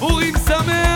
פורים שמח!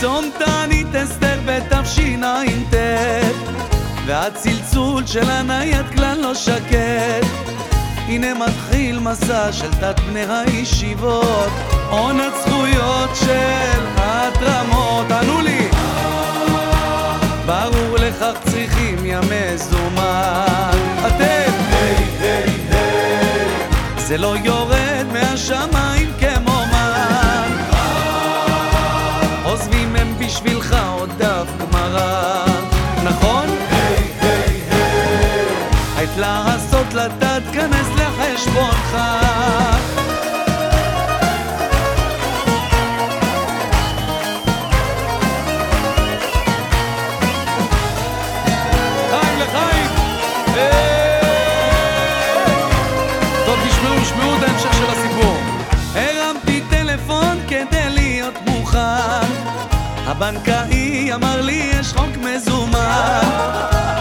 צום תענית אסתר בתשע"ט והצלצול של הנייד כלל לא שקט. הנה מתחיל מסע של תת בני הישיבות. עונת זכויות של התרמות. ענו לי! ברור לכך צריכים ימי זומן. אתם! זה לא יורד מהשמיים כדי להיות מוכן. הבנקאי אמר לי יש חוק מזומן.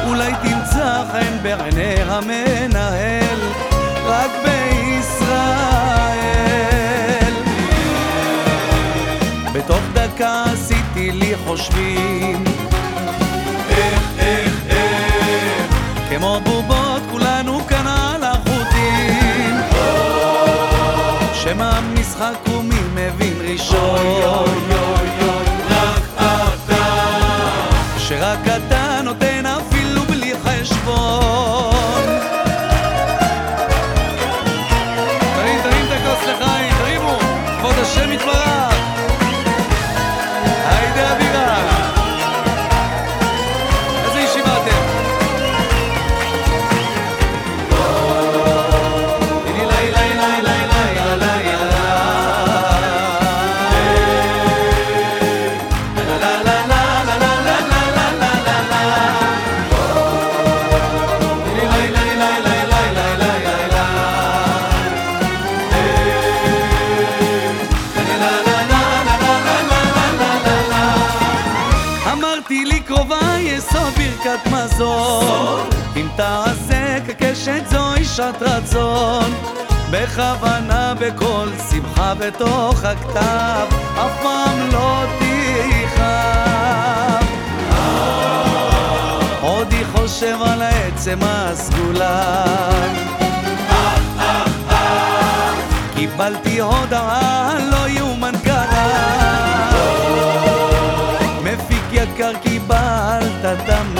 אולי תמצא חן בעיני המנהל, חושבים. איך, איך, איך, כמו בובות כולנו כאן על החוטים. שם המשחק הוא מי מבין ראשון. רק אתה. שרק אתה אמרתי לי קרובה יסוד ברכת מזון. אם תעשה כקשת זוהי שעת רצון. בכוונה בכל שמחה בתוך הכתב אף פעם לא תכאב. עודי חושב על העצם הסגולה. קיבלתי הודעה לא יאומן i don't tatam